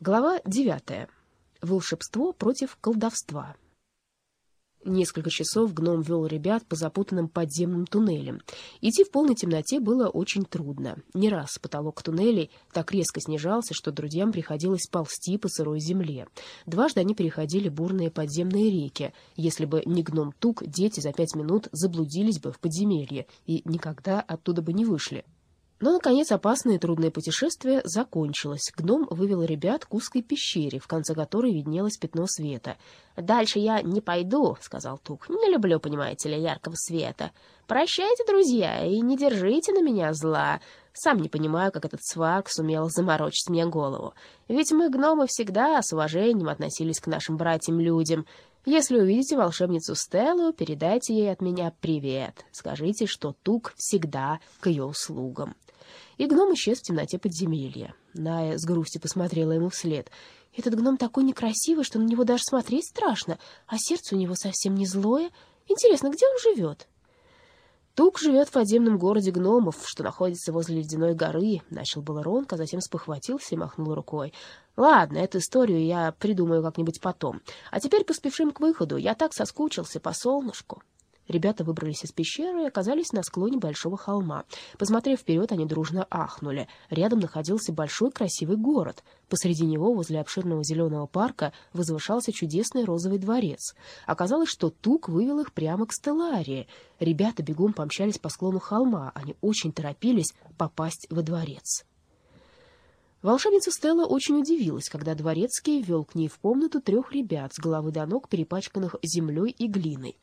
Глава 9. Волшебство против колдовства. Несколько часов гном вел ребят по запутанным подземным туннелям. Идти в полной темноте было очень трудно. Не раз потолок туннелей так резко снижался, что друзьям приходилось ползти по сырой земле. Дважды они переходили бурные подземные реки. Если бы не гном Тук, дети за пять минут заблудились бы в подземелье и никогда оттуда бы не вышли. Но, наконец, опасное и трудное путешествие закончилось. Гном вывел ребят к узкой пещере, в конце которой виднелось пятно света. «Дальше я не пойду», — сказал Тук. «Не люблю, понимаете ли, яркого света. Прощайте, друзья, и не держите на меня зла. Сам не понимаю, как этот сварк сумел заморочить мне голову. Ведь мы, гномы, всегда с уважением относились к нашим братьям-людям». Если увидите волшебницу Стеллу, передайте ей от меня привет. Скажите, что Тук всегда к ее услугам и гном исчез в темноте подземелья. Ная с грустью посмотрела ему вслед. «Этот гном такой некрасивый, что на него даже смотреть страшно, а сердце у него совсем не злое. Интересно, где он живет?» Тук живет в подземном городе гномов, что находится возле ледяной горы, — начал было Ронк, а затем спохватился и махнул рукой. — Ладно, эту историю я придумаю как-нибудь потом. А теперь поспешим к выходу. Я так соскучился по солнышку. Ребята выбрались из пещеры и оказались на склоне большого холма. Посмотрев вперед, они дружно ахнули. Рядом находился большой красивый город. Посреди него, возле обширного зеленого парка, возвышался чудесный розовый дворец. Оказалось, что Тук вывел их прямо к Стелларии. Ребята бегом помчались по склону холма. Они очень торопились попасть во дворец. Волшебница Стелла очень удивилась, когда дворецкий ввел к ней в комнату трех ребят с головы до ног, перепачканных землей и глиной.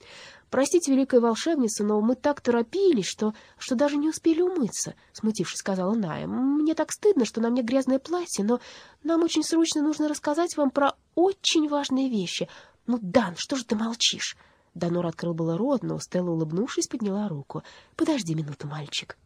«Простите, великая волшебница, но мы так торопились, что, что даже не успели умыться», — смутившись, сказала Ная. «Мне так стыдно, что на мне грязное платье, но нам очень срочно нужно рассказать вам про очень важные вещи. Ну, Дан, что же ты молчишь?» Данор открыл было рот, но Стелла, улыбнувшись, подняла руку. «Подожди минуту, мальчик».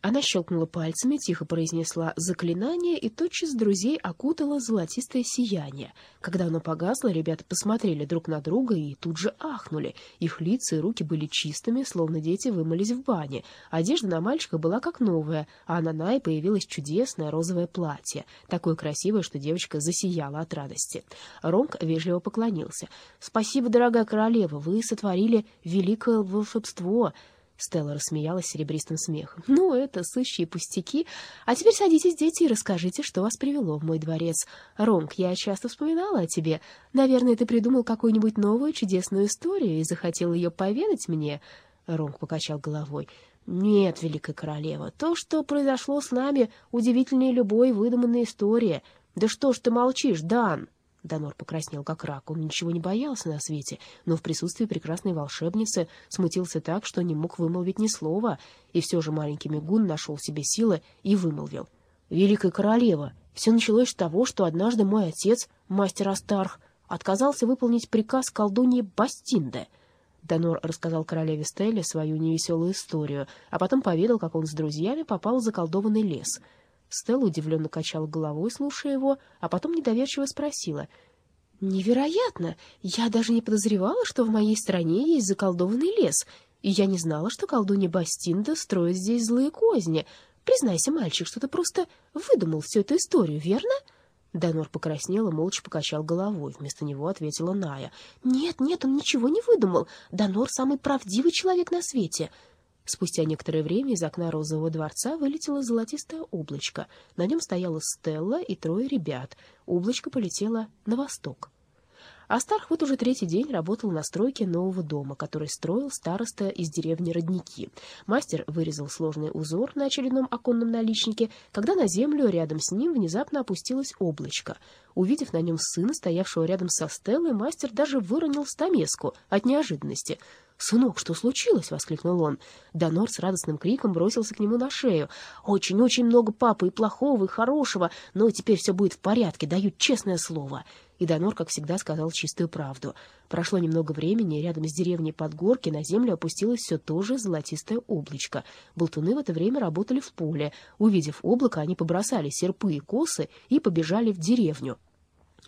Она щелкнула пальцами, тихо произнесла заклинание, и тотчас друзей окутало золотистое сияние. Когда оно погасло, ребята посмотрели друг на друга и тут же ахнули. Их лица и руки были чистыми, словно дети вымылись в бане. Одежда на мальчика была как новая, а на Нае появилось чудесное розовое платье, такое красивое, что девочка засияла от радости. Ронг вежливо поклонился. «Спасибо, дорогая королева, вы сотворили великое волшебство!» Стелла рассмеялась серебристым смехом. «Ну, это сущие пустяки. А теперь садитесь, дети, и расскажите, что вас привело в мой дворец. Ронг, я часто вспоминала о тебе. Наверное, ты придумал какую-нибудь новую чудесную историю и захотел ее поведать мне?» Ронг покачал головой. «Нет, великая королева, то, что произошло с нами, удивительнее любой выдуманной истории. Да что ж ты молчишь, Дан?» Донор покраснел как рак. Он ничего не боялся на свете, но в присутствии прекрасной волшебницы смутился так, что не мог вымолвить ни слова, и все же маленький Мигун нашел в себе силы и вымолвил. «Великая королева, все началось с того, что однажды мой отец, мастер Астарх, отказался выполнить приказ колдуньи Бастинде». Донор рассказал королеве Стелле свою невеселую историю, а потом поведал, как он с друзьями попал в заколдованный лес — Стелла удивленно качала головой, слушая его, а потом недоверчиво спросила. «Невероятно! Я даже не подозревала, что в моей стране есть заколдованный лес, и я не знала, что колдунья Бастинда строит здесь злые козни. Признайся, мальчик, что ты просто выдумал всю эту историю, верно?» Данор покраснел и молча покачал головой. Вместо него ответила Ная. «Нет, нет, он ничего не выдумал. Данор — самый правдивый человек на свете». Спустя некоторое время из окна розового дворца вылетело золотистое облачко. На нем стояла Стелла и трое ребят. Облачко полетело на восток. Астарх вот уже третий день работал на стройке нового дома, который строил староста из деревни Родники. Мастер вырезал сложный узор на очередном оконном наличнике, когда на землю рядом с ним внезапно опустилось облачко. Увидев на нем сына, стоявшего рядом со Стеллой, мастер даже выронил стамеску от неожиданности — «Сынок, что случилось?» — воскликнул он. Донор с радостным криком бросился к нему на шею. «Очень-очень много папы и плохого, и хорошего, но теперь все будет в порядке, даю честное слово». И Донор, как всегда, сказал чистую правду. Прошло немного времени, и рядом с деревней Подгорки на землю опустилось все то же золотистое облачко. Болтуны в это время работали в поле. Увидев облако, они побросали серпы и косы и побежали в деревню.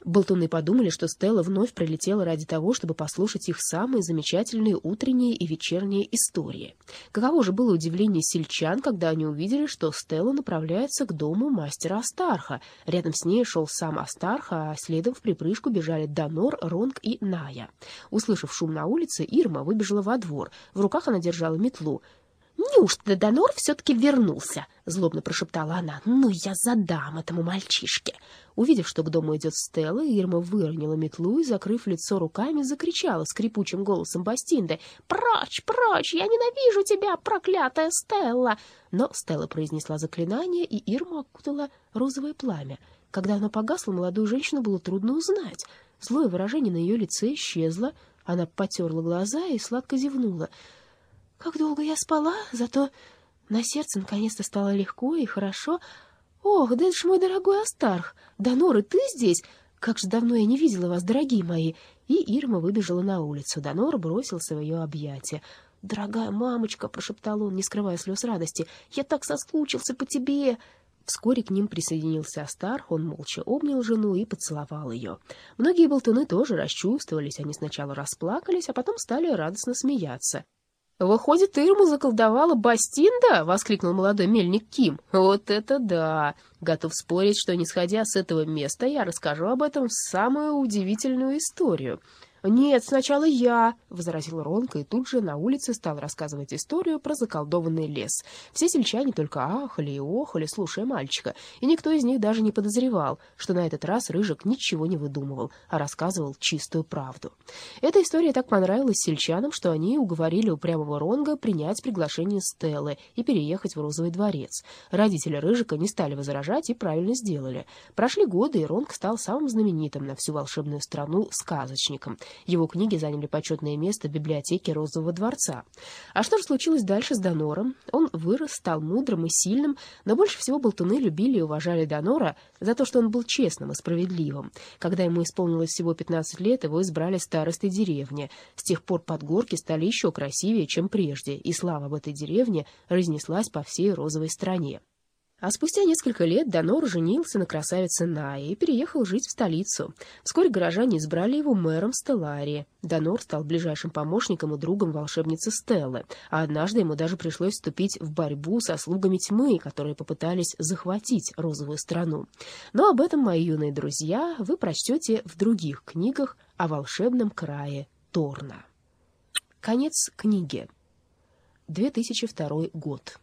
Болтуны подумали, что Стелла вновь прилетела ради того, чтобы послушать их самые замечательные утренние и вечерние истории. Каково же было удивление сельчан, когда они увидели, что Стелла направляется к дому мастера Астарха. Рядом с ней шел сам Астарха, а следом в припрыжку бежали Донор, Ронг и Ная. Услышав шум на улице, Ирма выбежала во двор. В руках она держала метлу. «Неужто Донор все-таки вернулся?» — злобно прошептала она. «Ну, я задам этому мальчишке!» Увидев, что к дому идет Стелла, Ирма выронила метлу и, закрыв лицо руками, закричала скрипучим голосом Бастинды. «Прочь, прочь! Я ненавижу тебя, проклятая Стелла!» Но Стелла произнесла заклинание, и Ирма окутала розовое пламя. Когда оно погасло, молодую женщину было трудно узнать. Злое выражение на ее лице исчезло. Она потерла глаза и сладко зевнула. Как долго я спала, зато на сердце наконец-то стало легко и хорошо. Ох, да это ж мой дорогой Астарх! Донор, ты здесь? Как же давно я не видела вас, дорогие мои!» И Ирма выбежала на улицу. Донор бросился в ее объятия. «Дорогая мамочка!» — прошептал он, не скрывая слез радости. «Я так соскучился по тебе!» Вскоре к ним присоединился Астарх, он молча обнял жену и поцеловал ее. Многие болтуны тоже расчувствовались, они сначала расплакались, а потом стали радостно смеяться. «Выходит, Ирму заколдовала Бастинда?» — воскликнул молодой мельник Ким. «Вот это да! Готов спорить, что, не сходя с этого места, я расскажу об этом самую удивительную историю». «Нет, сначала я», — возразил Ронка, и тут же на улице стал рассказывать историю про заколдованный лес. Все сельчане только ахали и охали, слушая мальчика, и никто из них даже не подозревал, что на этот раз Рыжик ничего не выдумывал, а рассказывал чистую правду. Эта история так понравилась сельчанам, что они уговорили упрямого Ронга принять приглашение Стеллы и переехать в Розовый дворец. Родители Рыжика не стали возражать и правильно сделали. Прошли годы, и Ронг стал самым знаменитым на всю волшебную страну сказочником — его книги заняли почетное место в библиотеке Розового дворца. А что же случилось дальше с Донором? Он вырос, стал мудрым и сильным, но больше всего болтуны любили и уважали Донора за то, что он был честным и справедливым. Когда ему исполнилось всего 15 лет, его избрали старостой деревни. С тех пор подгорки стали еще красивее, чем прежде, и слава об этой деревне разнеслась по всей розовой стране. А спустя несколько лет Донор женился на красавице Найе и переехал жить в столицу. Вскоре горожане избрали его мэром Стелларии. Донор стал ближайшим помощником и другом волшебницы Стеллы, а однажды ему даже пришлось вступить в борьбу со слугами тьмы, которые попытались захватить розовую страну. Но об этом, мои юные друзья, вы прочтете в других книгах о волшебном крае Торна. Конец книги. 2002 год.